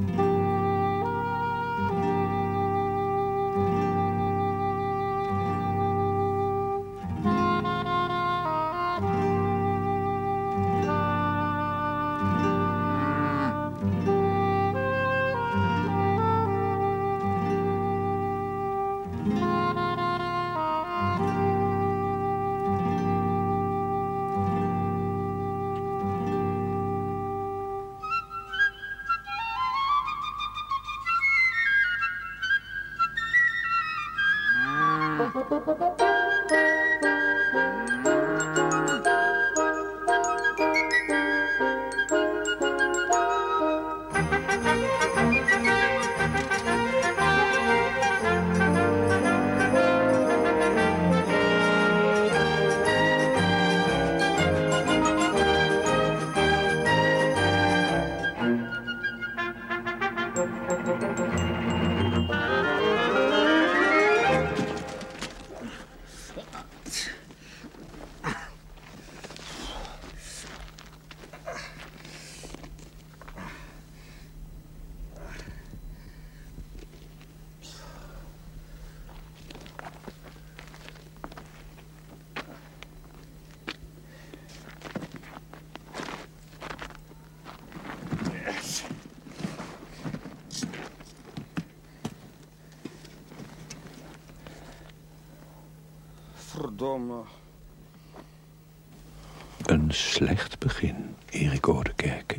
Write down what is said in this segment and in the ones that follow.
Mm-hmm. ことで Een slecht begin, Erik Oudekerke.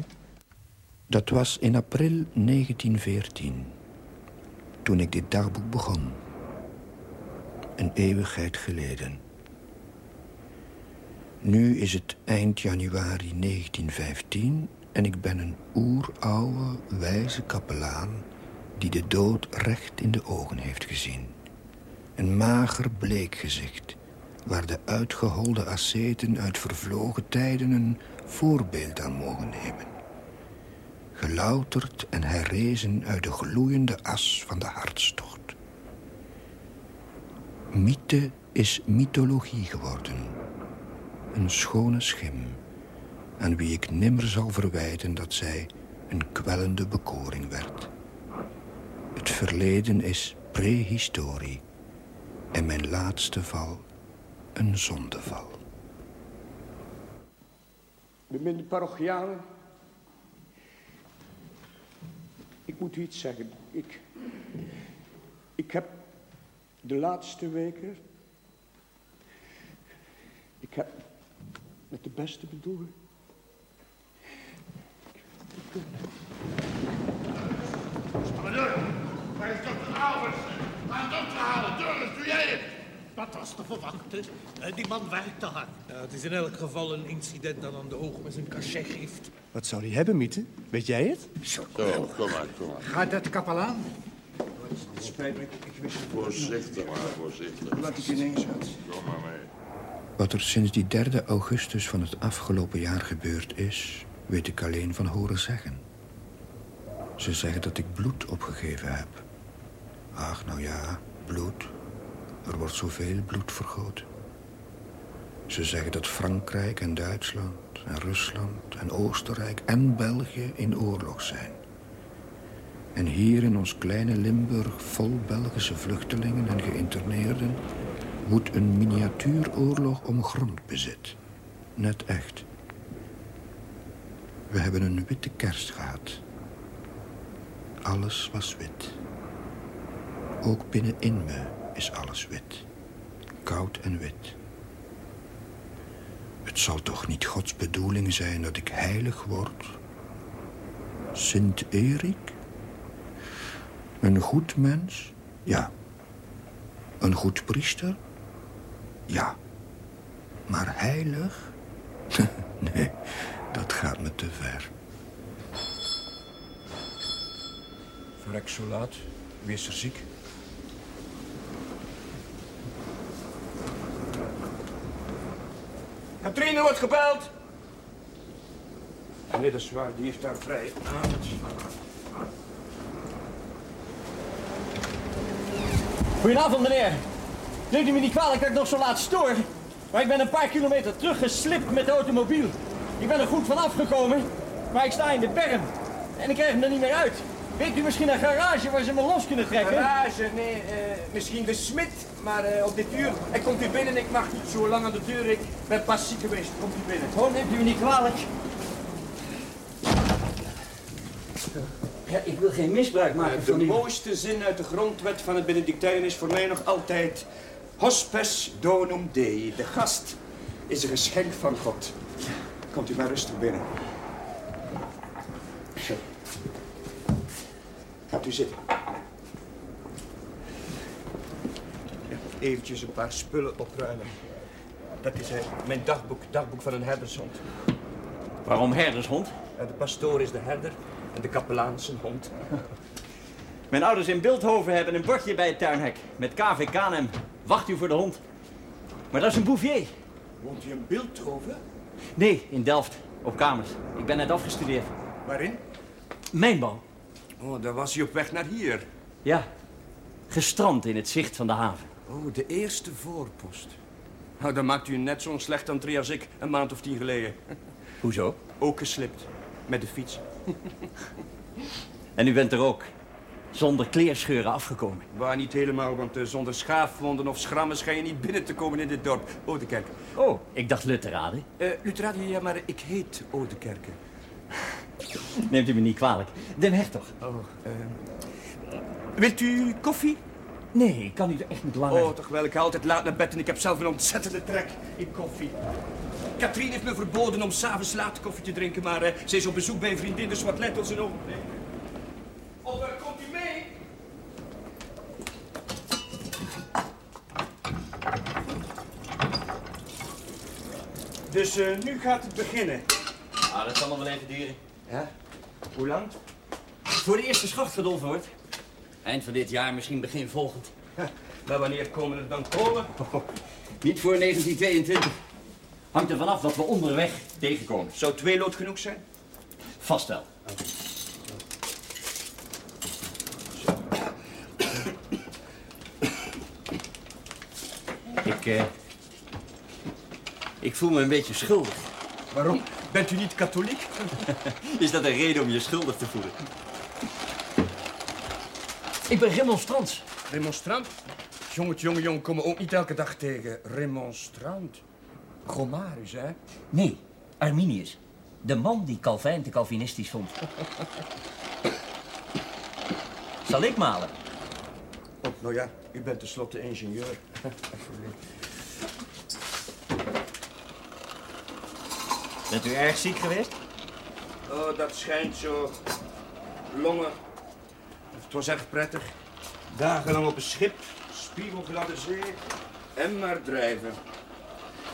Dat was in april 1914, toen ik dit dagboek begon. Een eeuwigheid geleden. Nu is het eind januari 1915 en ik ben een oeroude, wijze kapelaan... die de dood recht in de ogen heeft gezien. Een mager, bleek gezicht waar de uitgeholde asceten uit vervlogen tijden een voorbeeld aan mogen nemen. Gelouterd en herrezen uit de gloeiende as van de hartstocht. Mythe is mythologie geworden. Een schone schim, aan wie ik nimmer zal verwijten dat zij een kwellende bekoring werd. Het verleden is prehistorie en mijn laatste val een zondeval. Beminde parochialen. Ik moet u iets zeggen. Ik, ik heb de laatste weken... Ik heb met de beste bedoeling... Maar deur, waar is dokter Albers? Ga een dokter halen. Doris, doe jij het? Dat was te verwachten. Eh, Die man werkte hard. Ja, het is in elk geval een incident dat aan de oog met zijn cachet geeft. Wat zou hij hebben, Miete? Weet jij het? Zo, kom maar, kom maar. Gaat dat kapelaan? Spijt me, ik wist het Voorzichtig maar, voorzichtig. Laat ik ineens uit. Kom maar mee. Wat er sinds die 3 augustus van het afgelopen jaar gebeurd is... weet ik alleen van horen zeggen. Ze zeggen dat ik bloed opgegeven heb. Ach, nou ja, bloed. Er wordt zoveel bloed vergoten. Ze zeggen dat Frankrijk en Duitsland en Rusland en Oostenrijk en België in oorlog zijn. En hier in ons kleine Limburg vol Belgische vluchtelingen en geïnterneerden... woedt een miniatuuroorlog om grondbezit. Net echt. We hebben een witte kerst gehad. Alles was wit. Ook binnenin me is alles wit. Koud en wit. Het zal toch niet Gods bedoeling zijn dat ik heilig word? Sint-Erik? Een goed mens? Ja. Een goed priester? Ja. Maar heilig? nee, dat gaat me te ver. Verrek zo laat. Wie is er ziek? Katrine wordt gebeld. Nee, dat is waar. Die is daar vrij. Goedenavond, meneer. Neemt u me niet kwalijk dat ik nog zo laat stoor. Maar ik ben een paar kilometer teruggeslipt met de automobiel. Ik ben er goed van afgekomen, maar ik sta in de berm. En ik krijg hem er niet meer uit. Weet u misschien een garage waar ze me los kunnen trekken? Garage, nee, eh, misschien de smid, maar eh, op dit uur. Hij komt u binnen, ik mag niet zo lang aan de deur. Ik ben pas ziek geweest, komt u binnen. Oh, neemt u me niet kwalijk. Ja, ik wil geen misbruik maken De van u. mooiste zin uit de grondwet van het Benedictijn is voor mij nog altijd... Hospes donum Dei. De gast is een geschenk van God. Komt u maar rustig binnen. Gaat u zitten. Eventjes een paar spullen opruimen. Dat is eh, mijn dagboek, dagboek van een herdershond. Waarom herdershond? Eh, de pastoor is de herder en de kapelaan zijn hond. Mijn ouders in Beeldhoven hebben een bordje bij het tuinhek. Met KV Kanem. Wacht u voor de hond. Maar dat is een bouvier. Woont u in Beeldhoven? Nee, in Delft. Op kamers. Ik ben net afgestudeerd. Waarin? Mijnbouw. Oh, dan was hij op weg naar hier. Ja. Gestrand in het zicht van de haven. Oh, de eerste voorpost. Nou, dan maakt u net zo'n slecht entree als ik een maand of tien geleden. Hoezo? Ook geslipt. Met de fiets. En u bent er ook. Zonder kleerscheuren afgekomen. Waar niet helemaal, want eh, zonder schaafwonden of schrammen schijn je niet binnen te komen in dit dorp. Oudekerk. Oh, ik dacht Lutherade. Eh Lutherade, ja, maar ik heet Oudekerke. Neemt u me niet kwalijk. Den Hertog. Oh, eh. Wilt u koffie? Nee, ik kan u er echt niet langer. Oh, toch wel. Ik ga altijd laat naar bed en ik heb zelf een ontzettende trek in koffie. Katrien heeft me verboden om s'avonds laat koffie te drinken, maar eh, ze is op bezoek bij een vriendin, dus wat let ons een ogenblik. Of eh, komt u mee? Dus eh, nu gaat het beginnen. Ah, dat zal nog wel even duren. Ja? Hoe lang? Voor de eerste schacht gedolven wordt. Eind van dit jaar, misschien begin volgend. Ja, maar wanneer komen er dan kolen? Niet voor 1922. Hangt er vanaf wat we onderweg tegenkomen. Zou twee lood genoeg zijn? Vast wel. Ik, eh... Ik voel me een beetje schuldig. Waarom? Bent u niet katholiek? Is dat een reden om je schuldig te voelen? Ik ben remonstrant. Remonstrant? Jongetje, jonge jongen komen ook niet elke dag tegen. Remonstrant. Gomarus, hè? Nee, Arminius. De man die Calvijn te Calvinistisch vond. Zal ik malen? Oh, nou ja, u bent tenslotte ingenieur. Bent u erg ziek geweest? Oh, dat schijnt zo. Longen. Het was echt prettig. Dagenlang op een schip, spiegelgladde zee en maar drijven.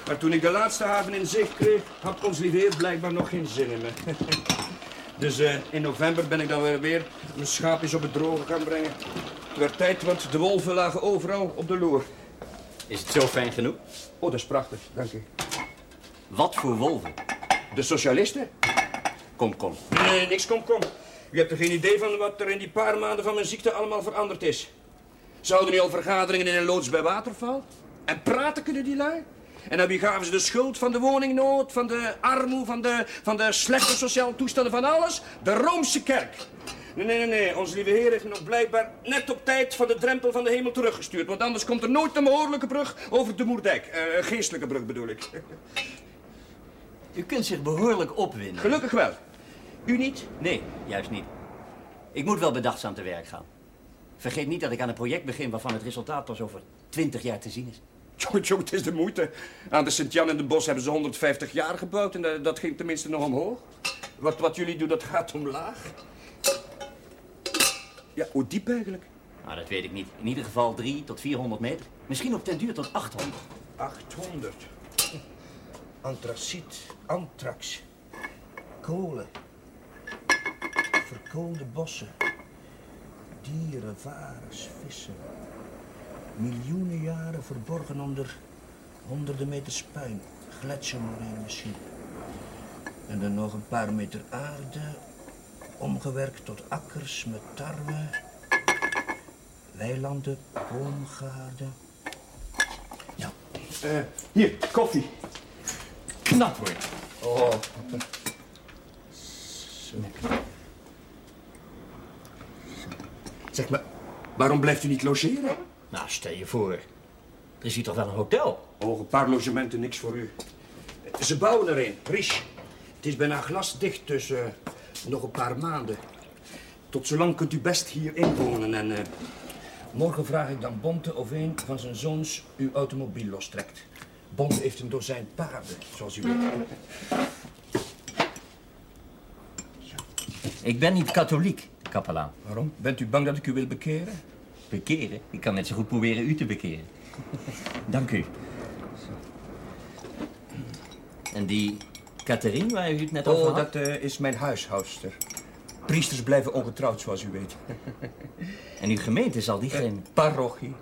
Maar toen ik de laatste haven in zicht kreeg, had ons heer blijkbaar nog geen zin in me. Dus eh, in november ben ik dan weer, weer mijn schaapjes op het droge gaan brengen. Het werd tijd, want de wolven lagen overal op de loer. Is het zo fijn genoeg? Oh, dat is prachtig, dank u. Wat voor wolven? De socialisten? Kom, kom. Nee, niks kom, kom. U hebt er geen idee van wat er in die paar maanden van mijn ziekte allemaal veranderd is. Zouden nu al vergaderingen in een loods bij waterval? En praten kunnen die lui? En aan wie gaven ze de schuld van de woningnood, van de armoede, van de, van de slechte sociale toestanden, van alles? De Roomse kerk. Nee, nee, nee, nee. Onze lieve Heer heeft me nog blijkbaar net op tijd van de drempel van de hemel teruggestuurd. Want anders komt er nooit een behoorlijke brug over de Moerdijk. Een geestelijke brug bedoel ik. U kunt zich behoorlijk opwinden. Gelukkig wel. U niet? Nee, juist niet. Ik moet wel bedachtzaam te werk gaan. Vergeet niet dat ik aan een project begin waarvan het resultaat pas over 20 jaar te zien is. Tjonge, tjonge, het is de moeite. Aan de Sint-Jan en de Bos hebben ze 150 jaar gebouwd en dat, dat ging tenminste nog omhoog. Wat, wat jullie doen, dat gaat omlaag. Ja, hoe diep eigenlijk? Nou, dat weet ik niet. In ieder geval 3 tot 400 meter. Misschien op ten duur tot 800. 800. Antraciet, antrax, kolen, verkoolde bossen, dieren, varens, vissen. Miljoenen jaren verborgen onder honderden meters puin, gletsjermorijn misschien. En dan nog een paar meter aarde, omgewerkt tot akkers met tarwe, weilanden, boomgaarden. Ja, eh, hier, koffie. Knap hoor. Oh. Zo. Zeg maar, waarom blijft u niet logeren? Nou, stel je voor. Er is hier toch wel een hotel? Oh, een paar logementen, niks voor u. Ze bouwen er een, Riche. Het is bijna glasdicht, dus eh, nog een paar maanden. Tot zolang kunt u best hier inwonen en... eh, morgen vraag ik dan Bonte of een van zijn zoons uw automobiel lostrekt. Bonte heeft een dozijn paarden, zoals u weet. Ik ben niet katholiek, kapelaan. Waarom? Bent u bang dat ik u wil bekeren? Bekeren? Ik kan net zo goed proberen u te bekeren. Dank u. En die Catherine, waar u het net over Oh, had? dat eh, is mijn huishoudster. Priesters blijven ongetrouwd, zoals u weet. En uw gemeente zal die geen... Parochie.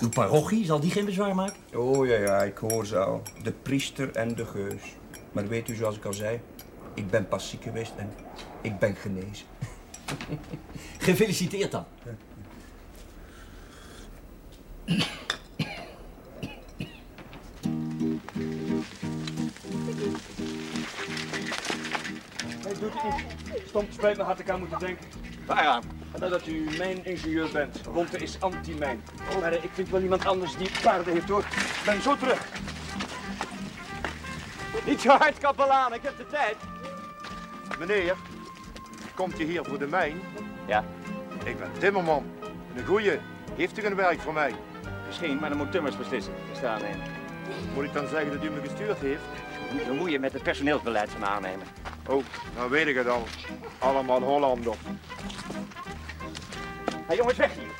Uw parochie, zal die geen bezwaar maken? Oh ja, ja, ik hoor ze al. De priester en de geus. Maar weet u, zoals ik al zei, ik ben pas ziek geweest en ik ben genezen. Gefeliciteerd dan. Hij doet het niet. Stom te spijt me had ik aan moeten denken. Waaraan? Nadat u mijn ingenieur bent. Bonte is anti-mijn. Maar eh, ik vind wel iemand anders die paarden heeft hoor. Ik ben zo terug. Niet zo hard, kapelaan. Ik heb de tijd. Meneer, komt u hier voor de mijn? Ja. Ik ben timmerman. Een goeie. Heeft u een werk voor mij? Misschien, maar dan moet Tummers beslissen. Ik sta alleen. Moet ik dan zeggen dat u me gestuurd heeft? Niet bemoeien met het personeelsbeleid van de aannemer. Oh, dan weet ik het al. Allemaal Hollander. Hé jongens, weg hier.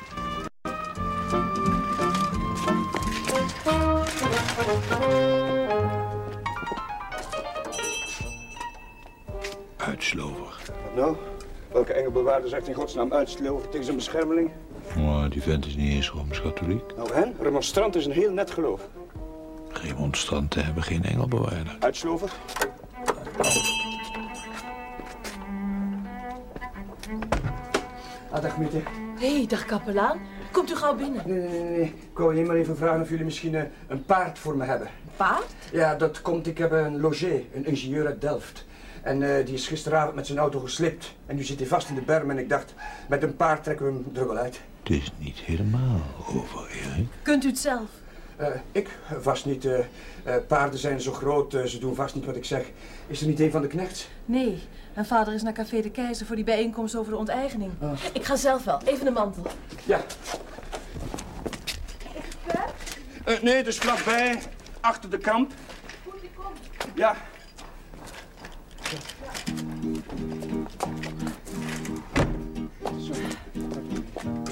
Uitslover. Wat nou? Welke engelbewaarder zegt in godsnaam uitsloven tegen zijn beschermeling? Maar die vent is niet eens Rooms-Katholiek. Nou, hen? Remonstrant is een heel net geloof. Remonstranten hebben geen engelbewaarder. Uitslover? Ah, dag Miete. Hé, hey, dag kapelaan. Komt u gauw binnen. Nee, nee, nee, nee. Ik wou alleen maar even vragen of jullie misschien eh, een paard voor me hebben. Paard? Ja, dat komt. Ik heb een logé, een ingenieur uit Delft. En eh, die is gisteravond met zijn auto geslipt. En nu zit hij vast in de berm en ik dacht, met een paard trekken we hem er wel uit. Het is niet helemaal over, Erik. Kunt u het zelf? Eh, ik? Vast niet. eh, eh, paarden zijn zo groot, ze doen vast niet wat ik zeg. Is er niet een van de knechts? Nee, mijn vader is naar Café de Keizer voor die bijeenkomst over de onteigening. Ik ga zelf wel. Even de mantel. Ja. Eh, nee, dus vlakbij, achter de kamp. Ja.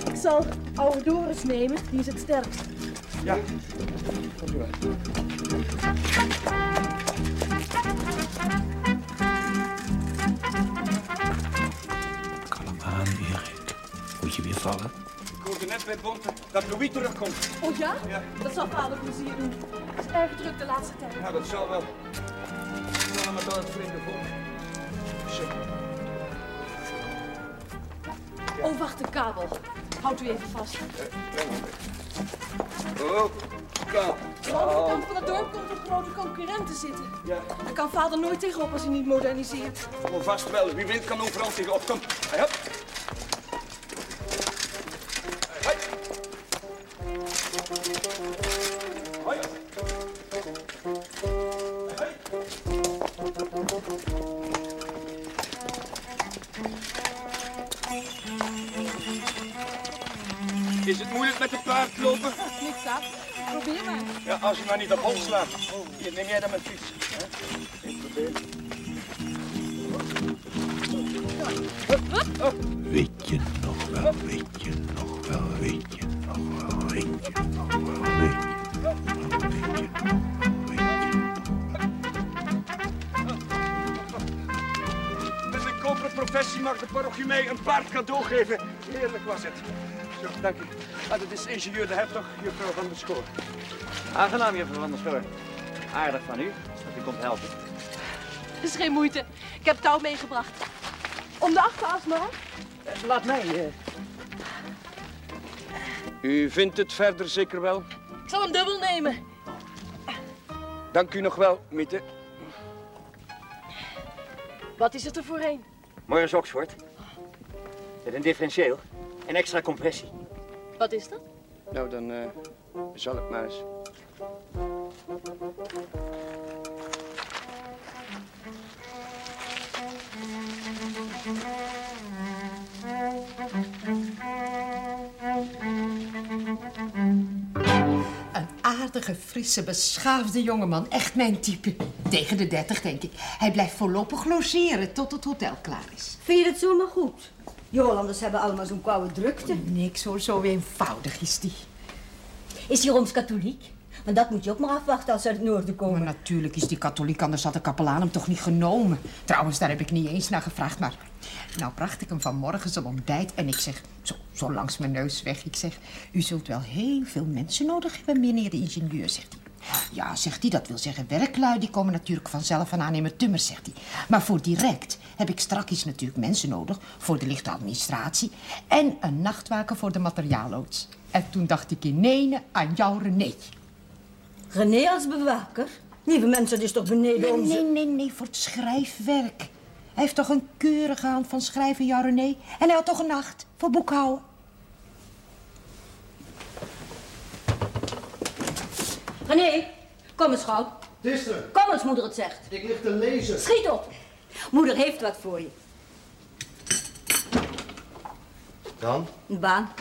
Ik zal oude Doris nemen, die is het sterkst. Ja. Komt u maar. Moet je weer vallen? Ik hoorde net bij Bonte dat Louis terugkomt. Oh ja? Ja. Dat zal vader plezier doen. Het is erg druk de laatste tijd. Ja, dat zal wel. Ik zal met al het volk. Zo. Oh, wacht, de kabel. Houdt u even vast. Oh, ka. Aan de andere kant van het dorp komt een grote concurrent te zitten. Ja. Daar kan vader nooit tegenop als hij niet moderniseert. Oh, vast wel. Wie weet kan overal tegenop. Kom. Hop. Probeer maar. Ja, als je maar niet op hol slaat. Hier, neem jij dan mijn fiets. hè? Weet je nog wel, weet je nog wel, weet je nog wel, weet je nog wel, weet je nog wel, weet je nog wel, weet je nog koperen professie mag de parochie mij een paard cadeau geven. Heerlijk was het. Zo, dank u. Ah, dat is ingenieur de Hertog, juffrouw van der Schoor. Aangenaam, juffrouw Van der Schoor. Aardig van u, dat u komt helpen. Het is geen moeite. Ik heb touw meegebracht. Om de achteras maar. Laat mij. eh, U vindt het verder zeker wel? Ik zal hem dubbel nemen. Dank u nog wel, Miete. Wat is het er voor een? Morris Oxford. Met een differentieel. En extra compressie. Wat is dat? Nou, dan eh, zal ik maar eens. Een aardige, frisse, beschaafde jongeman. Echt mijn type. Tegen de dertig, denk ik. Hij blijft voorlopig logeren tot het hotel klaar is. Vind je het zomaar goed? Die Hollanders hebben allemaal zo'n koude drukte. Niks hoor, zo eenvoudig is die. Is hij Rooms-katholiek? Want dat moet je ook maar afwachten als ze uit het noorden komen. Maar natuurlijk is die katholiek, anders had de kapelaan hem toch niet genomen. Trouwens, daar heb ik niet eens naar gevraagd, maar... Nou bracht ik hem vanmorgen zijn ontbijt en ik zeg, zo, zo langs mijn neus weg, ik zeg... U zult wel heel veel mensen nodig hebben, meneer de ingenieur, zegt hij. Ja, zegt hij, dat wil zeggen werklui, die komen natuurlijk vanzelf van aannemen timmer, zegt hij. Maar voor direct heb ik strakjes natuurlijk mensen nodig voor de lichte administratie... en een nachtwaker voor de materiaalloods. En toen dacht ik in ene aan jou, René. René als bewaker? Lieve mensen, dat is toch beneden Nee, onze... nee, nee, nee, voor het schrijfwerk. Hij heeft toch een keurige hand van schrijven, ja, René? En hij had toch een nacht voor boekhouden? René, kom eens gauw. Het is er. Kom eens, moeder het zegt. Ik lig te lezen. Schiet op. Moeder heeft wat voor je. Dan? Een baan.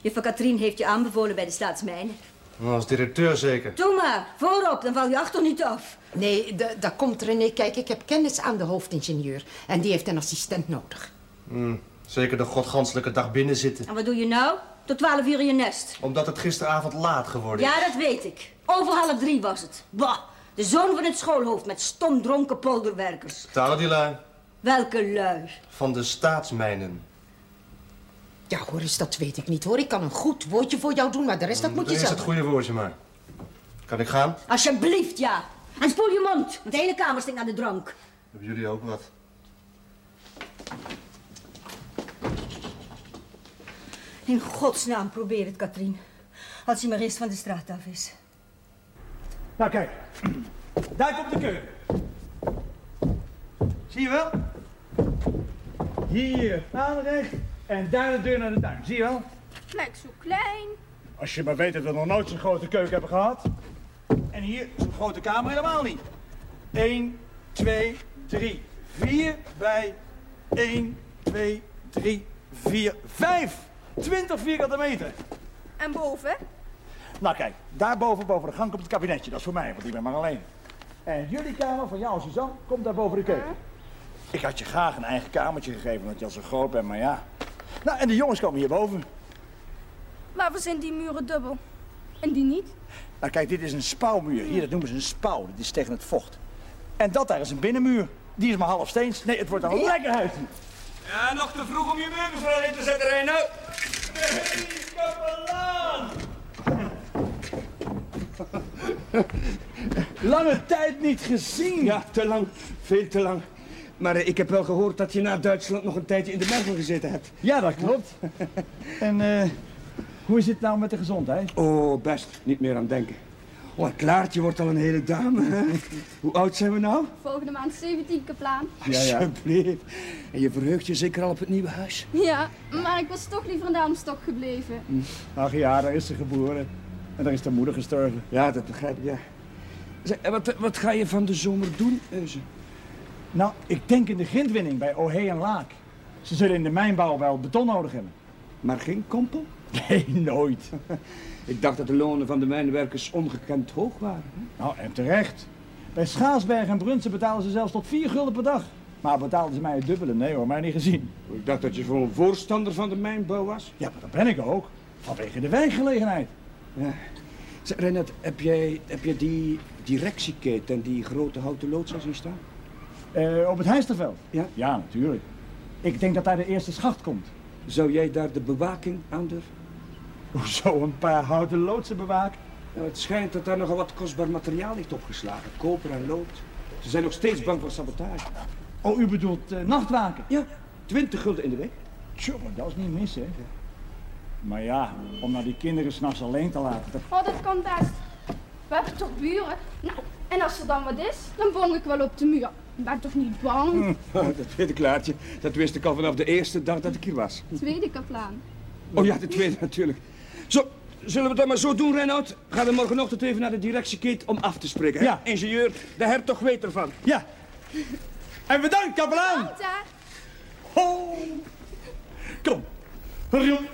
Juffrouw Katrien heeft je aanbevolen bij de staatsmijnen. Nou, Als directeur zeker. Doe maar, voorop, dan val je achter niet af. Nee, da- daar komt René. Kijk, ik heb kennis aan de hoofdingenieur. En die heeft een assistent nodig. Hmm, zeker de godganselijke dag binnen zitten. En wat doe je nou? Tot twaalf uur in je nest. Omdat het gisteravond laat geworden is. Ja, dat weet ik. Over half drie was het. Bah, de zoon van het schoolhoofd met stom dronken polderwerkers. Betalen die lui? Welke lui. Van de staatsmijnen. Ja, hoor eens, dat weet ik niet, hoor. Ik kan een goed woordje voor jou doen, maar de rest, dat moet je Dat is zelf het goede woordje maar. Kan ik gaan? Alsjeblieft, ja. En spoel je mond, want de hele kamer stinkt naar de drank. Hebben jullie ook wat? In godsnaam, probeer het, Katrien. Als hij maar eerst van de straat af is. Nou, kijk. Daar komt de keuken. Zie je wel? Hier aanrecht en daar de deur naar de tuin. Zie je wel? Lijkt zo klein. Als je maar weet dat we nog nooit zo'n grote keuken hebben gehad. En hier zo'n grote kamer helemaal niet. 1, 2, 3, 4 bij 1, 2, 3, 4, 5. 20 vierkante meter. En boven? Nou kijk, daarboven boven de gang komt het kabinetje. Dat is voor mij, want ik ben maar alleen. En jullie kamer van jou en Suzanne komt daar boven de keuken. Ik had je graag een eigen kamertje gegeven, omdat je al zo groot bent, maar ja. Nou, en de jongens komen hierboven. Waarvoor zijn die muren dubbel? En die niet? Nou kijk, dit is een spouwmuur. Hier, dat noemen ze een spouw. Dat is tegen het vocht. En dat daar is een binnenmuur. Die is maar half steens. Nee, het wordt een lekker huis. Ja, nog te vroeg om je meubels erin te zetten, Reino. kapelaan! Lange tijd niet gezien. Ja, te lang. Veel te lang. Maar eh, ik heb wel gehoord dat je na Duitsland nog een tijdje in de Merkel gezeten hebt. Ja, dat klopt. en eh, hoe is het nou met de gezondheid? Oh, best. Niet meer aan denken. Oh, Klaartje wordt al een hele dame. Hè? Hoe oud zijn we nou? Volgende maand 17 kaplaan. Ja, ja. Alsjeblieft. En je verheugt je zeker al op het nieuwe huis? Ja, maar ik was toch liever in Darmstok gebleven. Ach ja, daar is ze geboren. En daar is de moeder gestorven. Ja, dat begrijp ik, ja. Zeg, en wat, wat ga je van de zomer doen, Euze? Nou, ik denk in de grindwinning bij Ohé en Laak. Ze zullen in de mijnbouw wel beton nodig hebben. Maar geen kompel? Nee, nooit. Ik dacht dat de lonen van de mijnwerkers ongekend hoog waren. Nou, en terecht. Bij Schaarsberg en Brunsen betalen ze zelfs tot 4 gulden per dag. Maar betaalden ze mij het dubbele? Nee hoor, mij niet gezien. Ik dacht dat je voor een voorstander van de mijnbouw was. Ja, maar dat ben ik ook. Vanwege de werkgelegenheid. Ja. Renat, heb jij, heb jij die directieketen en die grote houten loods al zien staan? Eh, op het Heisterveld? Ja? Ja, natuurlijk. Ik denk dat daar de eerste schacht komt. Zou jij daar de bewaking aan durven? Hoezo een paar houten loodsen bewaken? Nou, het schijnt dat daar nogal wat kostbaar materiaal ligt opgeslagen. Koper en lood. Ze zijn nog steeds bang voor sabotage. Oh, u bedoelt eh, nachtwaken? Ja, 20 gulden in de week. Tjonge, dat is niet mis, hè? Maar ja, om nou die kinderen s'nachts alleen te laten. Dat... Oh, dat kan best. We hebben toch buren? Nou, en als er dan wat is, dan bong ik wel op de muur. Ik ben toch niet bang? Hm, dat weet ik, Klaartje. Dat wist ik al vanaf de eerste dag dat ik hier was. Tweede kaplaan. Oh ja, de tweede natuurlijk. Zo, zullen we het dan maar zo doen, Reinoud? Ga dan morgenochtend even naar de directiekeet om af te spreken. hè? Ja. Ingenieur, de hertog weet ervan. Ja. En bedankt, kapelaan. Ho. Kom. Rium,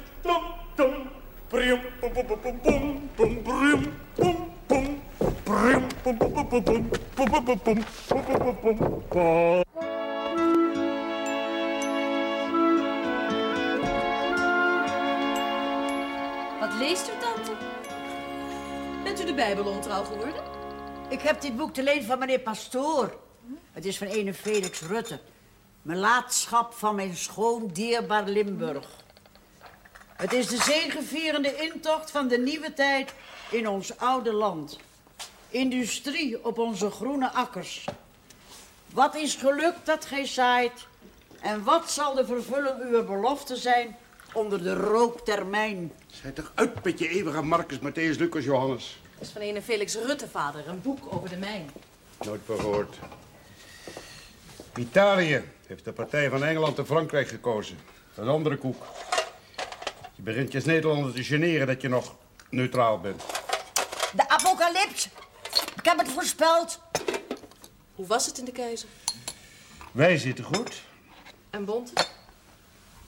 wat leest u, tante? Bent u de bijbelontrouw geworden? Ik heb dit boek te leen van meneer Pastoor. Het is van ene Felix Rutte. Mijn laatschap van mijn schoon dierbaar Limburg. Het is de zegevierende intocht van de nieuwe tijd in ons oude land. Industrie op onze groene akkers. Wat is geluk dat gij zaait? En wat zal de vervulling uw belofte zijn onder de rooktermijn? Zij toch uit met je eeuwige Marcus, Matthäus, Lucas, Johannes. Dat is van ene Felix Rutte, vader. Een boek over de mijn. Nooit van gehoord. Italië heeft de partij van Engeland en Frankrijk gekozen. Een andere koek. Je begint je als Nederlander te generen dat je nog neutraal bent. De apocalyps. Ik heb het voorspeld. Hoe was het in de keizer? Wij zitten goed. En Bond?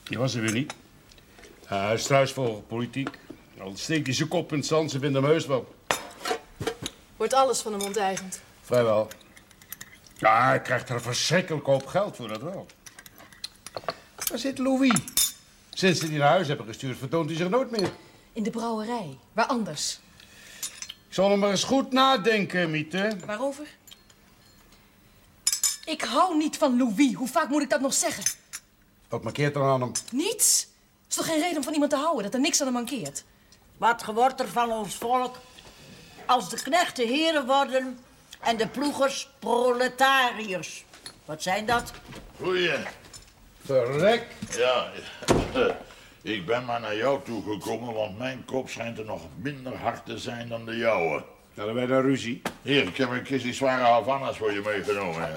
Die was er weer niet. Hij is struisvogel politiek. Al steekt hij zijn kop in het zand, ze vinden hem heus wel. Wordt alles van hem onteigend. Vrijwel. Ja, hij krijgt er een verschrikkelijk hoop geld voor, dat wel. Waar zit Louis? Sinds ze die naar huis hebben gestuurd, vertoont hij zich nooit meer. In de brouwerij. Waar anders? Ik zal hem maar eens goed nadenken, Miete. Waarover? Ik hou niet van Louis. Hoe vaak moet ik dat nog zeggen? Wat markeert er aan hem? Niets. is toch geen reden om van iemand te houden dat er niks aan hem mankeert? Wat wordt er van ons volk als de knechten heren worden en de ploegers proletariërs? Wat zijn dat? Goeie. Verrek. Ja, ik ben maar naar jou toegekomen, want mijn kop schijnt er nog minder hard te zijn dan de jouwe. Hadden wij daar ruzie? Hier, ik heb een kistje zware Havana's voor je meegenomen. Ja.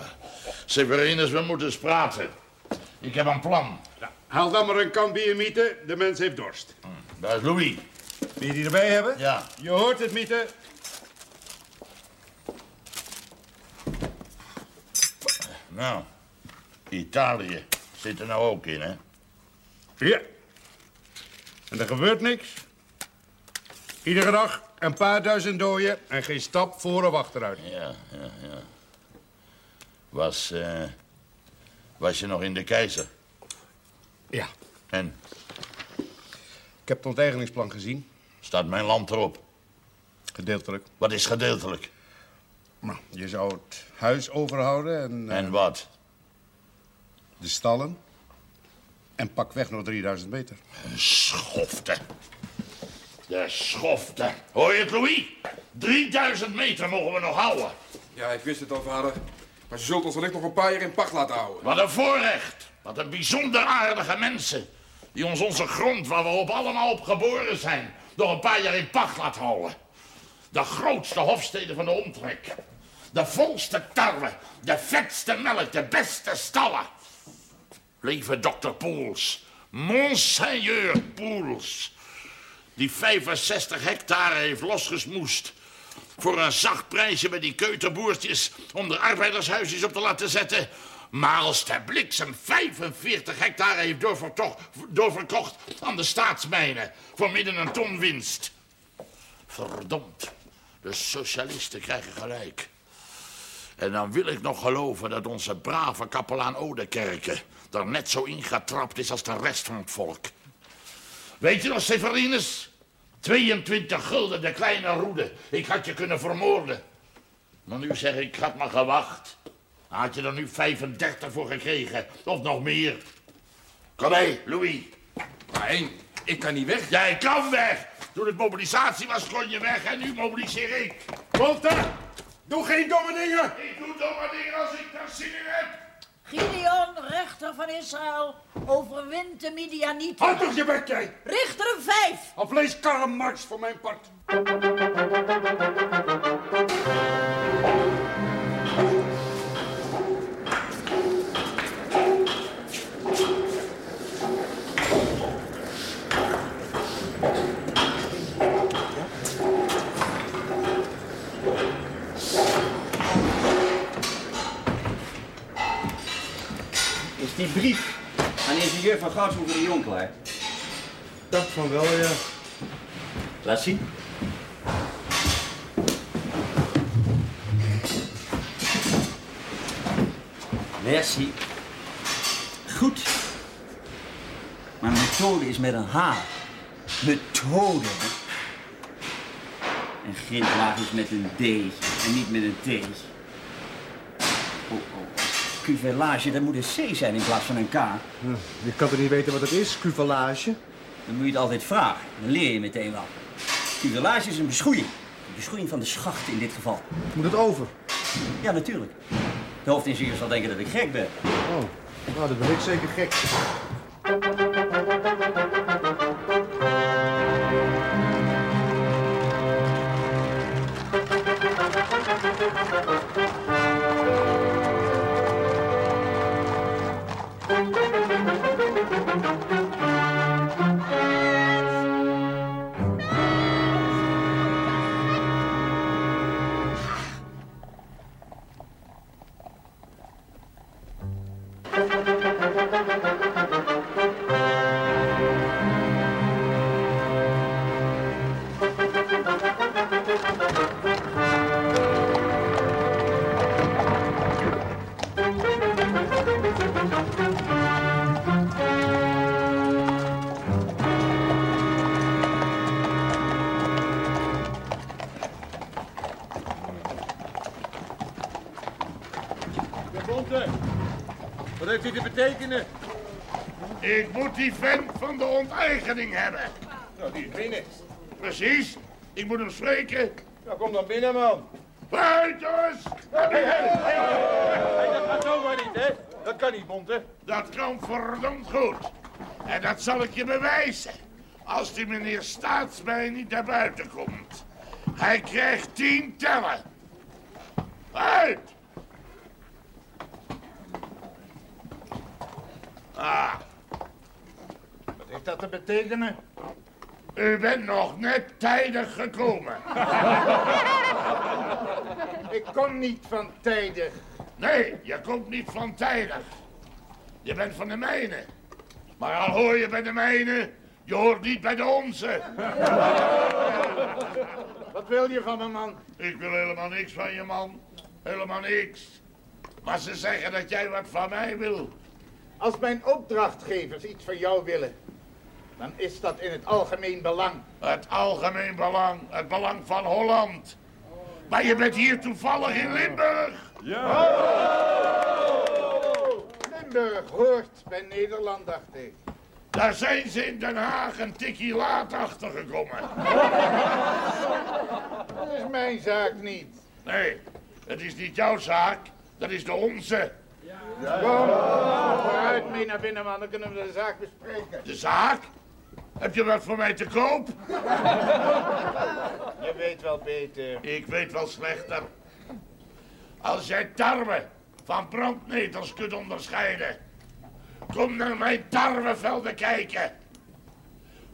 Severinus, we moeten eens praten. Ik heb een plan. Haal dan maar een kan bier, Miete. De mens heeft dorst. Daar is Louis. Wil je die erbij hebben? Ja. Je hoort het, Miete. Nou, Italië zit er nou ook in, hè? Ja. En er gebeurt niks. Iedere dag een paar duizend doden en geen stap voor of achteruit. Ja, ja, ja. Was, eh, was je nog in de keizer? Ja. En? Ik heb het onteigeningsplan gezien. Staat mijn land erop? Gedeeltelijk. Wat is gedeeltelijk? Nou, je zou het huis overhouden en... eh, En wat? De stallen. En pak weg nog 3000 meter. Schofte. De schofte. Hoor je het, Louis? 3000 meter mogen we nog houden. Ja, ik wist het al, vader. Maar ze zult ons wellicht nog een paar jaar in pacht laten houden. Wat een voorrecht. Wat een bijzonder aardige mensen. Die ons onze grond, waar we op allemaal op geboren zijn, nog een paar jaar in pacht laten houden. De grootste hofsteden van de omtrek. De volste tarwe, de vetste melk, de beste stallen. Lieve dokter Poels, Monseigneur Poels. Die 65 hectare heeft losgesmoest. Voor een zacht prijsje met die keuterboertjes om de arbeidershuisjes op te laten zetten. Maar als de bliksem 45 hectare heeft doorverkocht aan de staatsmijnen voor midden een ton winst. Verdomd, de socialisten krijgen gelijk. En dan wil ik nog geloven dat onze brave kapelaan Odekerke er net zo ingetrapt is als de rest van het volk. Weet je nog, Severinus? 22 gulden, de kleine roede. Ik had je kunnen vermoorden. Maar nu zeg ik, ik had maar gewacht. Had je er nu 35 voor gekregen, of nog meer? Kom mee, Louis. Nee, ik kan niet weg. Jij kan weg. Toen het mobilisatie was, kon je weg en nu mobiliseer ik. Walter, doe geen domme dingen. Ik doe domme dingen als ik daar zin in heb. Gideon, rechter van Israël, overwint de Midianieten. Houd toch je bek, jij. Richter een vijf. Of lees Karl Marx voor mijn part. Die brief aan ingenieur van Goudshoeven de Jong klaar? dacht van wel, ja. Laat zien. Merci. Goed. Maar methode is met een H. Methode. En grindlaag is met een D en niet met een T. Oh, oh. Cuvelage, dat moet een C zijn in plaats van een K. Je kan toch niet weten wat het is, cuvelage? Dan moet je het altijd vragen. Dan leer je meteen wel. Cuvelage is een beschoeiing. Een beschoeiing van de schachten in dit geval. Moet het over? Ja, natuurlijk. De hoofdingenieur zal denken dat ik gek ben. Oh, nou, dat ben ik zeker gek. Die vent van de onteigening hebben. Nou, die is binnen. Precies. Ik moet hem spreken. Nou, kom dan binnen, man. Buitens! Hey, hey, hey, dat gaat zomaar niet, hè? Dat kan niet, Bonte. Dat kan verdomd goed. En dat zal ik je bewijzen. Als die meneer Staatsmijn niet naar buiten komt. Hij krijgt tien tellen. Uit! Ah, Wat heeft dat te betekenen? u bent nog net tijdig gekomen. Ik kom niet van tijdig. Nee, je komt niet van tijdig. Je bent van de mijne. Maar al hoor je bij de mijne, je hoort niet bij de onze. Wat wil je van me, man? Ik wil helemaal niks van je, man. Helemaal niks. Maar ze zeggen dat jij wat van mij wil. Als mijn opdrachtgevers iets van jou willen, dan is dat in het algemeen belang. Het algemeen belang, het belang van Holland. Maar je bent hier toevallig in Limburg. Limburg hoort bij Nederland, dacht ik. Daar zijn ze in Den Haag een tikkie laat achter gekomen. Dat is mijn zaak niet. Nee, het is niet jouw zaak, dat is de onze. Kom, vooruit mee naar binnen, man. Dan kunnen we de zaak bespreken. De zaak? Heb je wat voor mij te koop? Je weet wel beter. Ik weet wel slechter. Als jij tarwe van brandnetels kunt onderscheiden. Kom naar mijn tarwevelden kijken.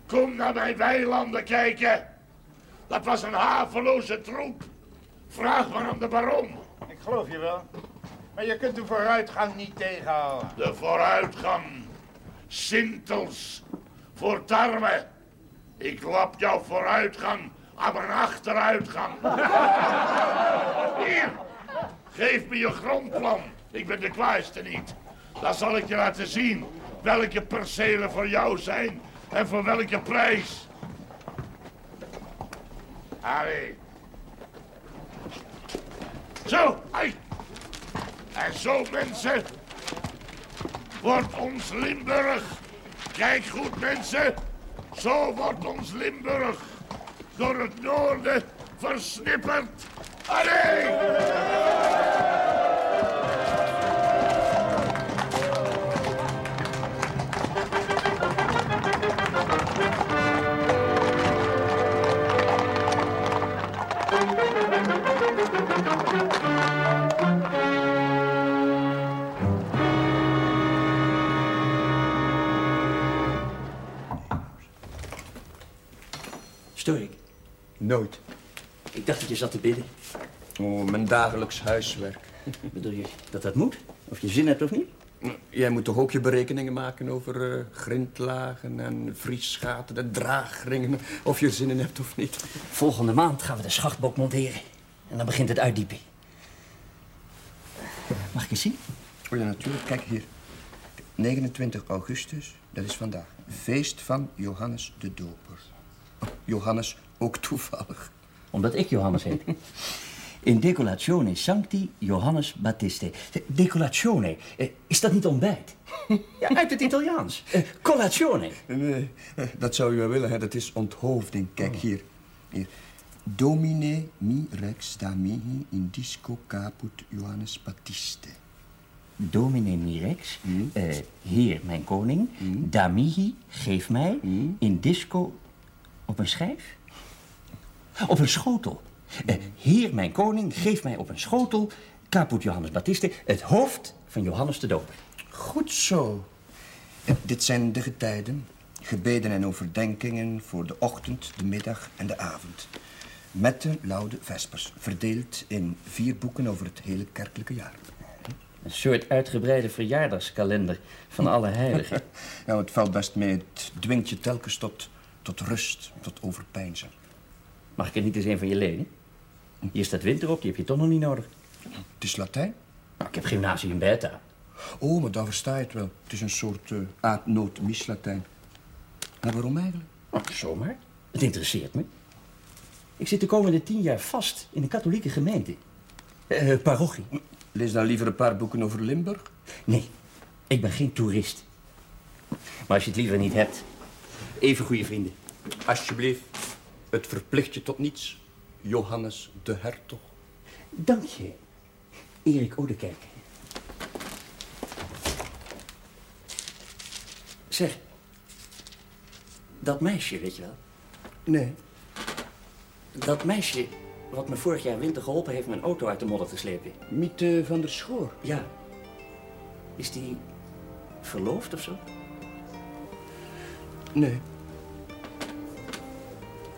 Kom naar mijn weilanden kijken. Dat was een haveloze troep. Vraag maar aan de baron. Ik geloof je wel. Maar je kunt de vooruitgang niet tegenhouden. De vooruitgang. Sintels. Voor tarwe. Ik lap jouw vooruitgang aan mijn achteruitgang. Hier. Geef me je grondplan. Ik ben de kwaaiste niet. Dan zal ik je laten zien welke percelen voor jou zijn en voor welke prijs. Allee. Zo, ai. En zo, mensen, wordt ons Limburg. Kijk goed, mensen. Zo wordt ons Limburg door het noorden versnipperd. Allee! Nooit. Ik dacht dat je zat te bidden. Oh, mijn dagelijks huiswerk. Bedoel je dat dat moet? Of je zin hebt of niet? Jij moet toch ook je berekeningen maken over eh, grindlagen en vriesgaten en draagringen, of je zin in hebt of niet. Volgende maand gaan we de schachtbok monteren. En dan begint het uitdiepen. Mag ik eens zien? Oh ja, natuurlijk. Kijk hier. 29 augustus, dat is vandaag. Feest van Johannes de Doper. Oh, Johannes ook toevallig. Omdat ik Johannes heet. In Decolatione Sancti Johannes Battiste. Decolatione, eh, is dat niet ontbijt? Ja, uit het Italiaans. Eh, Colazione. Nee, dat zou je wel willen, hè. dat is onthoofding. Kijk hier. hier. Domine mi rex da mihi in disco caput Johannes Battiste. Domine Mirex, eh, heer mijn koning, Damihi, geef mij, in disco op een schijf? Op een schotel. Eh, heer mijn koning, geef mij op een schotel, caput Johannes Baptiste, het hoofd van Johannes de Doper. Goed zo. Ja, dit zijn de getijden. Gebeden en overdenkingen voor de ochtend, de middag en de avond. Met de laude vespers, verdeeld in vier boeken over het hele kerkelijke jaar. Een soort uitgebreide verjaardagskalender van alle heiligen. Ja, het valt best mee. Het dwingt je telkens tot, tot rust, tot overpeinzen. Mag ik er niet eens een van je lenen? Hier staat winter op, die heb je toch nog niet nodig. Het is Latijn? Nou, ik heb gymnasium beta. Oh, maar dan versta je het wel. Het is een soort uh, aardnood mislatijn. Maar waarom eigenlijk? Oh, zomaar. Het interesseert me. Ik zit de komende tien jaar vast in een katholieke gemeente. Eh, parochie. Lees dan liever een paar boeken over Limburg? Nee, ik ben geen toerist. Maar als je het liever niet hebt, even goede vrienden. Alsjeblieft, het verplicht je tot niets. Johannes de Hertog. Dank je, Erik Odekerk. Zeg, dat meisje, weet je wel? Nee. Dat meisje wat me vorig jaar winter geholpen heeft mijn auto uit de modder te slepen. Miete van der Schoor? Ja. Is die verloofd of zo? Nee.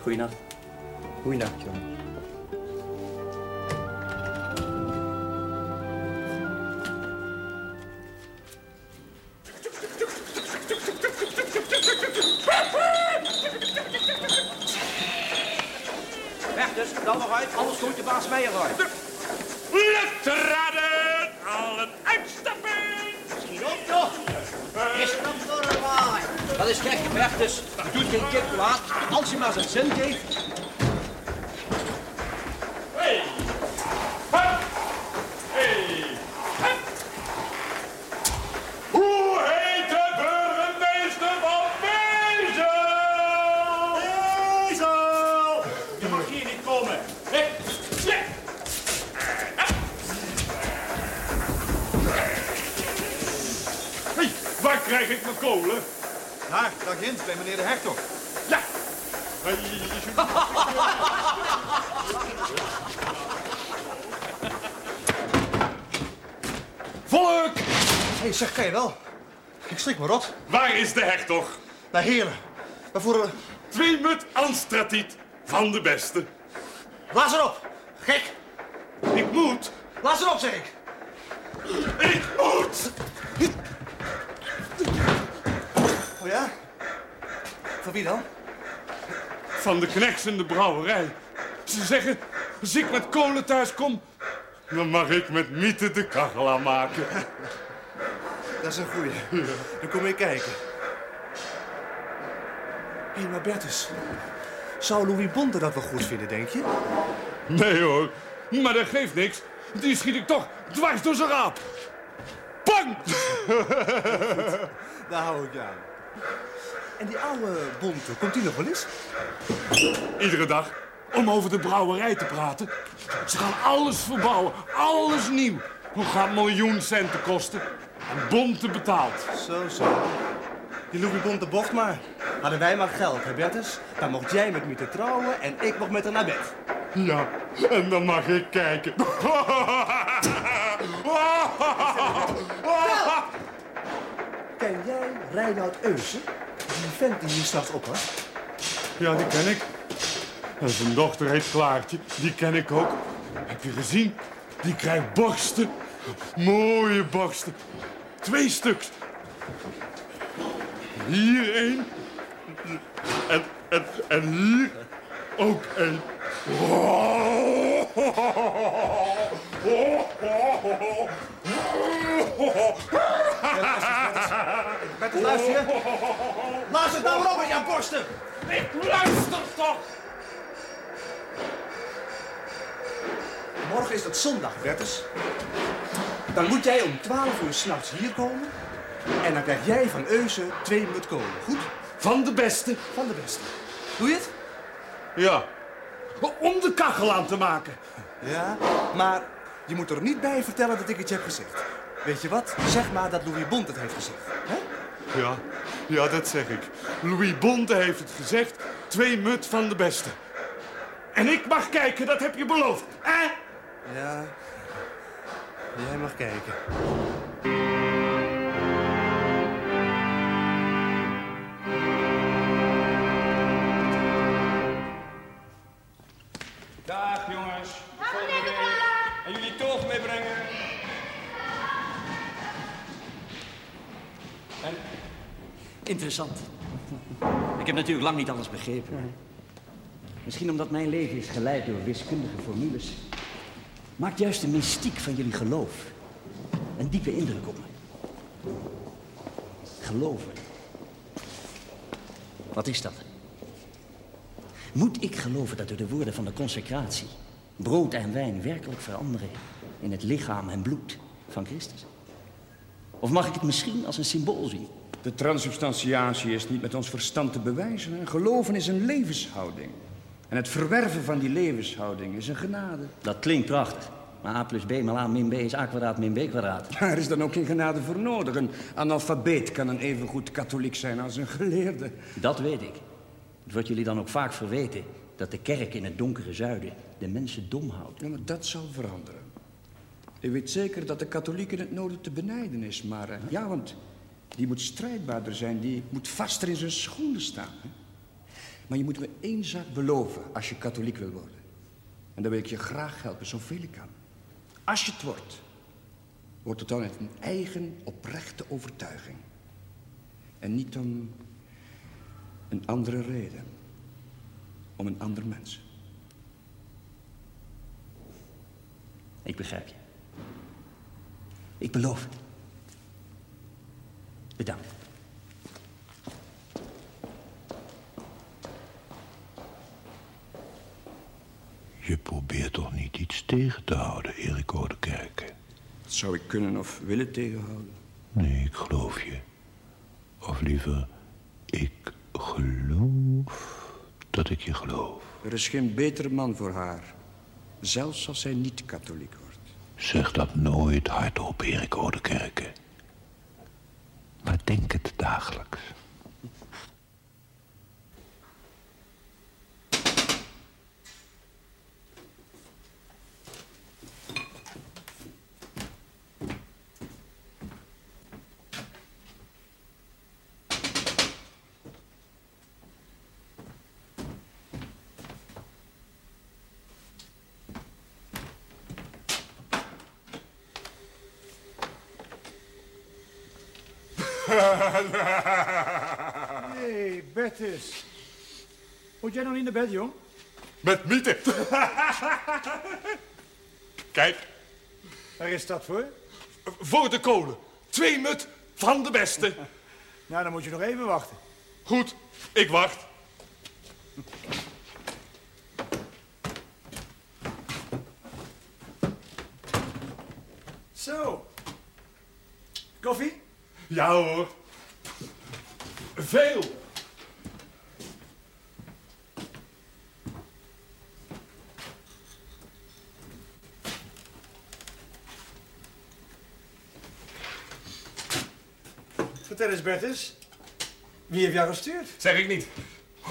Goeienacht. Goeienacht, jongen. Weg dus, dan nog uit, anders komt de baas Meijer uit. Letterraden, allen uitstappen! Misschien ook nog. Is dat normaal? Dat is gek, weg dus. Geen kip als je maar zijn zin geeft. Daar, daar ginds, bij meneer de Hertog. Ja! Volk! Hé, hey, zeg, kan je wel? Ik schrik me rot. Waar is de hertog? Naar Heerlen. Waarvoor... Uh... Tweemut Anstratiet van de beste. Blaas erop. Gek. Ik moet. Blaas erop, zeg ik. Ik moet. Oh ja? Van wie dan? Van de knechts in de brouwerij. Ze zeggen, als ik met kolen thuis kom, dan mag ik met Miete de kachel aanmaken. Dat is een goeie. Dan kom ik kijken. Hé, hey, maar Bertus, zou Louis Bonte dat wel goed vinden, denk je? Nee hoor, maar dat geeft niks. Die schiet ik toch dwars door zijn raap. Bang! Daar hou ik je aan. En die oude Bonte, komt die nog wel eens? Iedere dag, om over de brouwerij te praten. Ze gaan alles verbouwen, alles nieuw. Hoe gaat miljoen centen kosten? En Bonte betaalt. Zo, zo. Die Louis Bonte bocht maar. Hadden wij maar geld, hè Bertus? Dan mocht jij met Miete trouwen en ik mocht met haar naar bed. Ja, en dan mag ik kijken. Ken jij Reinoud Eusen? Die vent die hier straks op was? Ja, die ken ik. En zijn dochter heet Klaartje. Die ken ik ook. Heb je gezien? Die krijgt borsten. Mooie borsten. Twee stuks. Hier één. En, en, en hier ook één. Bertus, luister je? Laat het nou maar op met jouw borsten! Ik luister toch! Morgen is het zondag, Bertus. Dan moet jij om 12 uur s'nachts hier komen. En dan krijg jij van Eusen twee mut kolen, goed? Van de beste? Van de beste. Doe je het? Ja. Om de kachel aan te maken. Ja, maar je moet er niet bij vertellen dat ik het je heb gezegd. Weet je wat? Zeg maar dat Louis Bond het heeft gezegd. Hè? Ja, ja, dat zeg ik. Louis Bonte heeft het gezegd. Twee mut van de beste. En ik mag kijken, dat heb je beloofd. Hè? Ja. Jij mag kijken. Interessant. Ik heb natuurlijk lang niet alles begrepen. Misschien omdat mijn leven is geleid door wiskundige formules. Maakt juist de mystiek van jullie geloof een diepe indruk op me. Geloven. Wat is dat? Moet ik geloven dat door de woorden van de consecratie brood en wijn werkelijk veranderen in het lichaam en bloed van Christus? Of mag ik het misschien als een symbool zien? De transubstantiatie is niet met ons verstand te bewijzen. Hè? Geloven is een levenshouding. En het verwerven van die levenshouding is een genade. Dat klinkt prachtig. Maar a plus b maal a min b is a kwadraat min b kwadraat. Er is dan ook geen genade voor nodig. Een analfabeet kan een evengoed katholiek zijn als een geleerde. Dat weet ik. Het wordt jullie dan ook vaak verweten dat de kerk in het donkere zuiden de mensen dom houdt. Ja, maar dat zal veranderen. Ik weet zeker dat de katholieken het nodig te benijden is, maar eh, ja, want die moet strijdbaarder zijn, die moet vaster in zijn schoenen staan. Hè? Maar je moet me één zaak beloven als je katholiek wil worden. En dan wil ik je graag helpen, zoveel ik kan. Als je het wordt, wordt het dan uit een eigen oprechte overtuiging. En niet om een andere reden. Om een ander mens. Ik begrijp je. Ik beloof het. Bedankt. Je probeert toch niet iets tegen te houden, Erik Oudekerke? Dat zou ik kunnen of willen tegenhouden. Nee, ik geloof je. Of liever, ik geloof dat ik je geloof. Er is geen betere man voor haar. Zelfs als zij niet katholiek wordt. Zeg dat nooit hardop, Erik Oudekerke. Maar denk het dagelijks. Hey, Bertus. Moet jij nog niet naar bed, jong? Met Miete. Kijk, Waar is dat voor? voor de kolen. Twee mut van de beste. Nou, dan moet je nog even wachten. Goed, ik wacht. Zo. Koffie? Ja hoor. Veel. Vertel eens, Bertus. Wie heeft jou gestuurd? Zeg ik niet.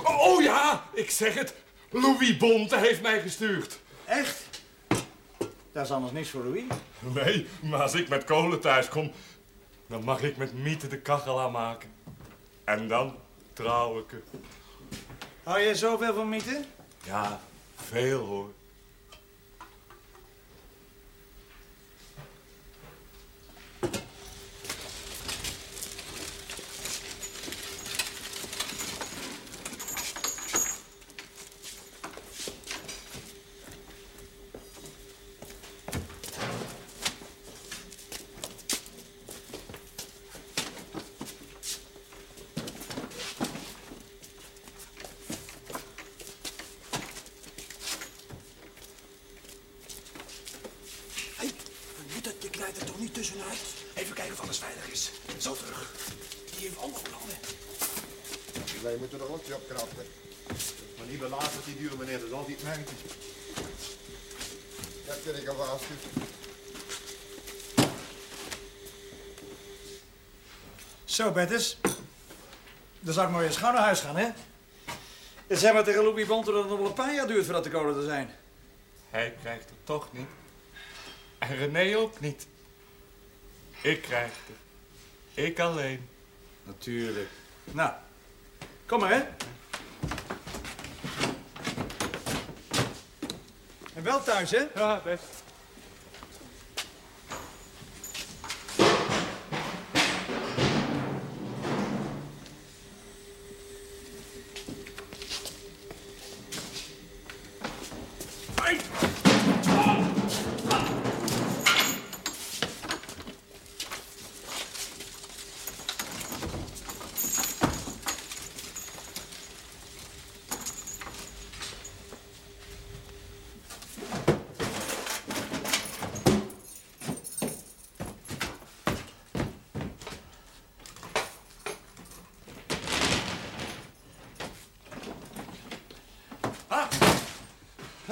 Oh ja, ik zeg het. Louis Bonte heeft mij gestuurd. Echt? Dat is anders niks voor Louis. Nee, maar als ik met kolen thuis kom, dan mag ik met Miete de kachel aanmaken. En dan trouw ik er. Hou je zoveel van Miete? Ja, veel hoor. zo terug. Die heeft omgenomen. Wij moeten er rotje op krappen. Maar niet belaten die duur meneer, dat is altijd merken. Dat vind ik al waarschuwen. Zo, Bertus. Dan zou ik maar eens gauw naar huis gaan, hè? En zeg maar tegen Louis Bonte dat het nog wel een paar jaar duurt voordat de code er zijn. Hij krijgt het toch niet. En René ook niet. Ik krijg het. Ik alleen. Natuurlijk. Nou, kom maar, hè? En wel thuis, hè? Ja, best.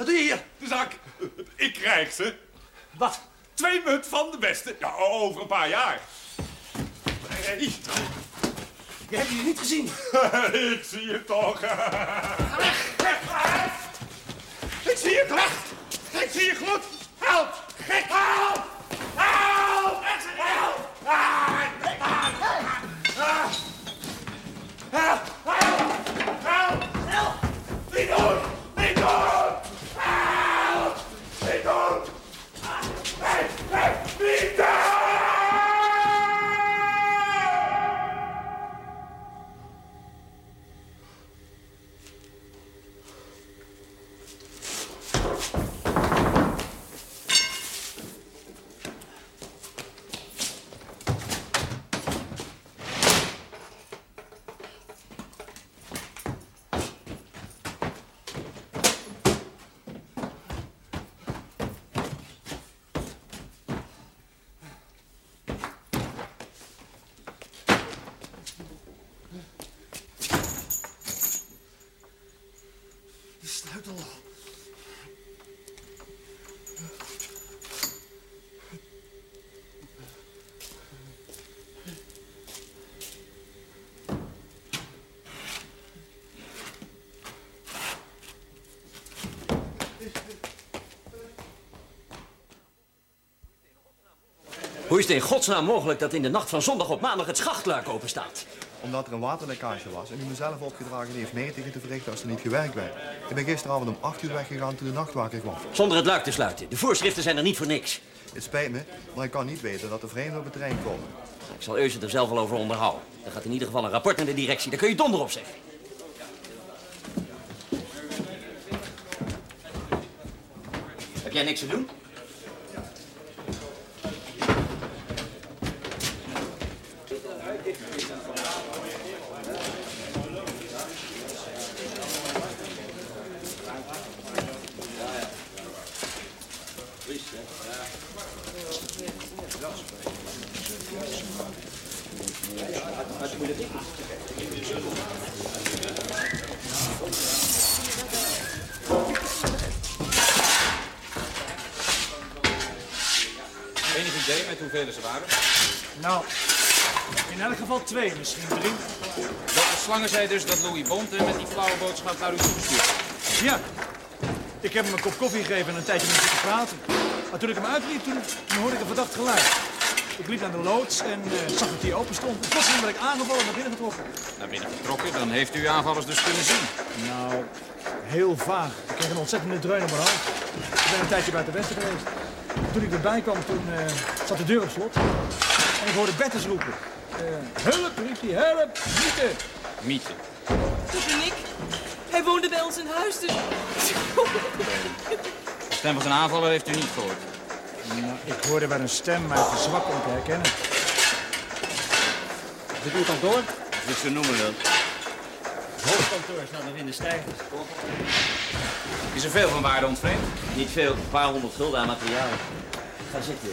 Wat doe je hier? De zak. Ik krijg ze. Wat? Twee munt van de beste. Ja, over een paar jaar. Hey. Je hebt je niet gezien. Ik zie het toch. Ik zie het licht. Ik zie je goed. Hoe is het in godsnaam mogelijk dat in de nacht van zondag op maandag het schachtluik open staat? Omdat er een waterlekkage was en u mezelf opgedragen heeft metingen te verrichten als er niet gewerkt werd. Ik ben gisteravond om 8 uur weggegaan toen de nachtwaker kwam. Zonder het luik te sluiten. De voorschriften zijn er niet voor niks. Het spijt me, maar ik kan niet weten dat er vreemden op het terrein komen. Ik zal Eus het er zelf wel over onderhouden. Er gaat in ieder geval een rapport naar de directie. Daar kun je donder op zeggen. Heb jij niks te doen? Enig idee met hoeveel ze waren? Nou, in elk misschien drie. Dokter Slangen zei dus dat Louis Bonte met die flauwe boodschap naar u toegestuurd had. Ja. Ik heb hem een kop koffie gegeven en een tijdje met hem zitten praten. Maar toen ik hem uitliep, toen, toen hoorde ik een verdacht geluid. Ik liep naar de loods en eh, zag dat die open stond. Plotseling werd ik aangevallen en naar binnen getrokken. Naar binnen vertrokken, dan heeft u aanvallers dus kunnen zien. Nou, heel vaag. Ik kreeg een ontzettende dreun op mijn hoofd. Ik ben een tijdje buiten Westen geweest. Toen ik erbij kwam, toen eh, zat de deur op slot. En ik hoorde Bertus roepen. Eh, hulp, riep hij, help, Miete. Miete. Dat ben ik. Hij woonde bij ons in huis, dus... De stem van zijn aanvaller heeft u niet gehoord. Nou, ik hoorde wel een stem, maar te zwak om te herkennen. Zit uw kantoor? Dus ze noemen dat. Hoofdkantoor staat nog in de stijgers. Is er veel van waarde ontvreemd? Niet veel, een paar honderd gulden aan materiaal. Ga zitten.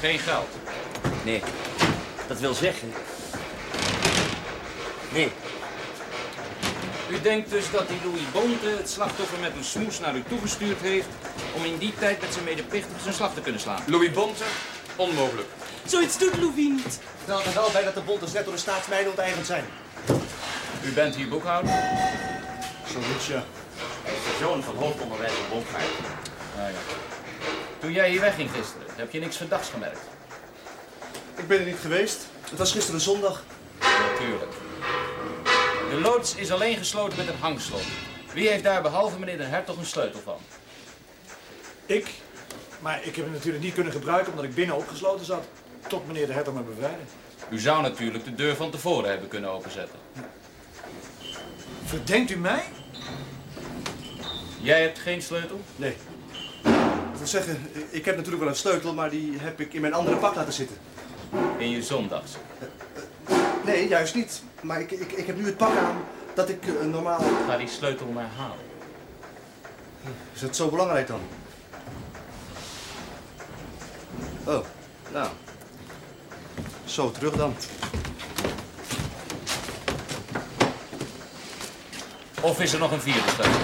Geen geld. Nee. Dat wil zeggen Nee. U denkt dus dat die Louis Bonte het slachtoffer met een smoes naar u toegestuurd heeft... om in die tijd met zijn medeplichtige zijn slag te kunnen slaan? Louis Bonte? Onmogelijk. Zoiets doet Louis niet. Terwijl er wel bij dat de bontes net door de staatsmijnen onteigend zijn. U bent hier boekhouder? Zoiets, ja. Zoon van hoofdonderwijzer Bongaard. Ah, ja. Toen jij hier wegging gisteren, heb je niks verdachts gemerkt? Ik ben er niet geweest. Het was gisteren zondag. Natuurlijk. De loods is alleen gesloten met een hangslot. Wie heeft daar behalve meneer de Hertog een sleutel van? Ik. Maar ik heb hem natuurlijk niet kunnen gebruiken omdat ik binnen opgesloten zat. Tot meneer de Hertog me bevrijdde. U zou natuurlijk de deur van tevoren hebben kunnen openzetten. Verdenkt u mij? Jij hebt geen sleutel? Nee. Ik wil zeggen, ik heb natuurlijk wel een sleutel, maar die heb ik in mijn andere pak laten zitten. In je zondags? Nee, juist niet. Maar ik, ik, ik heb nu het pak aan dat ik eh, normaal... Ga die sleutel maar halen. Is dat zo belangrijk dan? Oh, nou. Zo, terug dan. Of is er nog een vierde sleutel?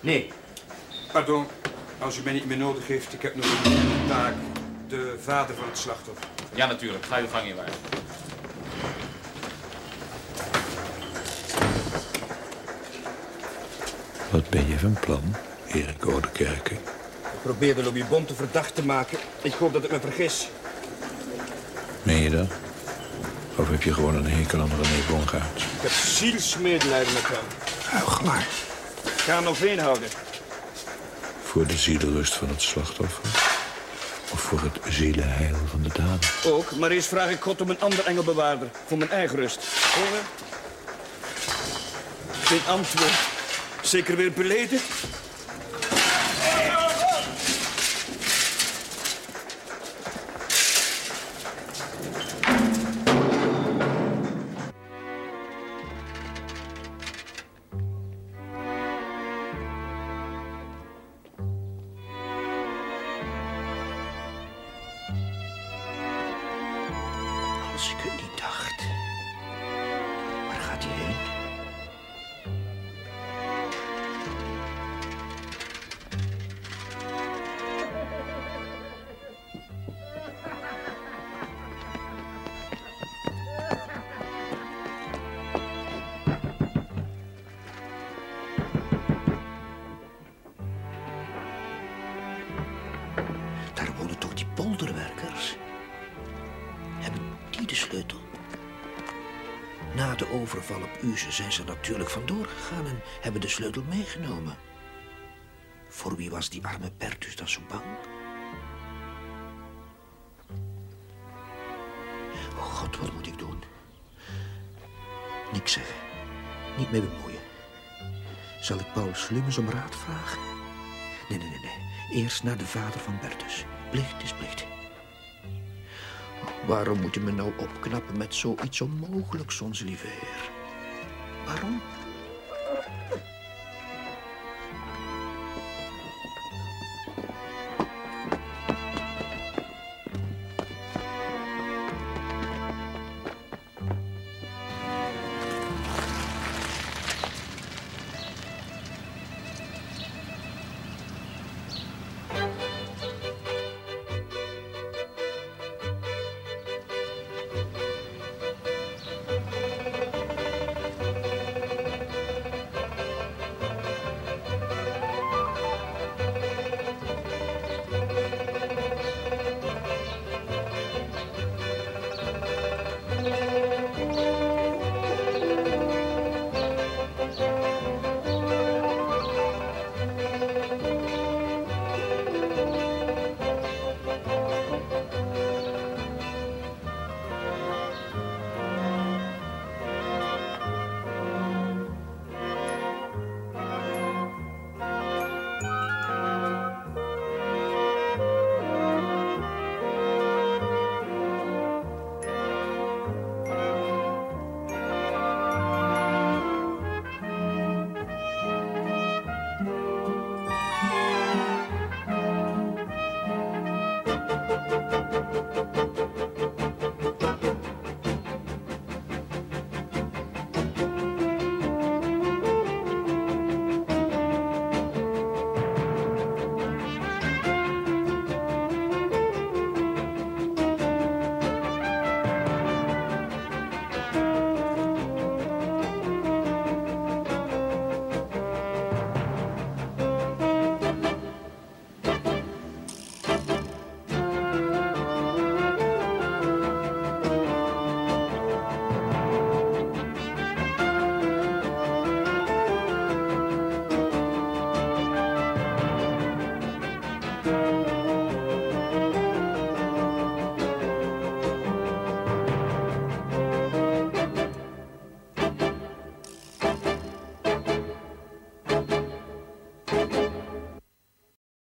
Nee. Pardon, als u mij niet meer nodig heeft, ik heb nog een taak. De vader van het slachtoffer. Ja, natuurlijk. Ga uw gang in waar. Wat ben je van plan, Erik Oudekerke? Ik probeerde Louis Bonte verdacht te maken. Ik hoop dat ik me vergis. Meen je dat? Of heb je gewoon een hekel aan René Bongaert? Ik heb zielsmedelijden met hem. Huig maar. Ik ga hem overeen houden. Voor de zielenrust van het slachtoffer? Voor het zielenheil van de dader? Ook, maar eerst vraag ik God om een ander engelbewaarder. Voor mijn eigen rust. Horen? Geen antwoord. Zeker weer beledigd? Overval op Uze zijn ze natuurlijk vandoor gegaan en hebben de sleutel meegenomen. Voor wie was die arme Bertus dan zo bang? Oh god, wat moet ik doen? Niks zeggen. Niet mee bemoeien. Zal ik Paul Slummens om raad vragen? Nee, nee, nee, nee. Eerst naar de vader van Bertus. Plicht is plicht. Waarom moet je me nou opknappen met zoiets onmogelijks, onze lieve heer? Waarom?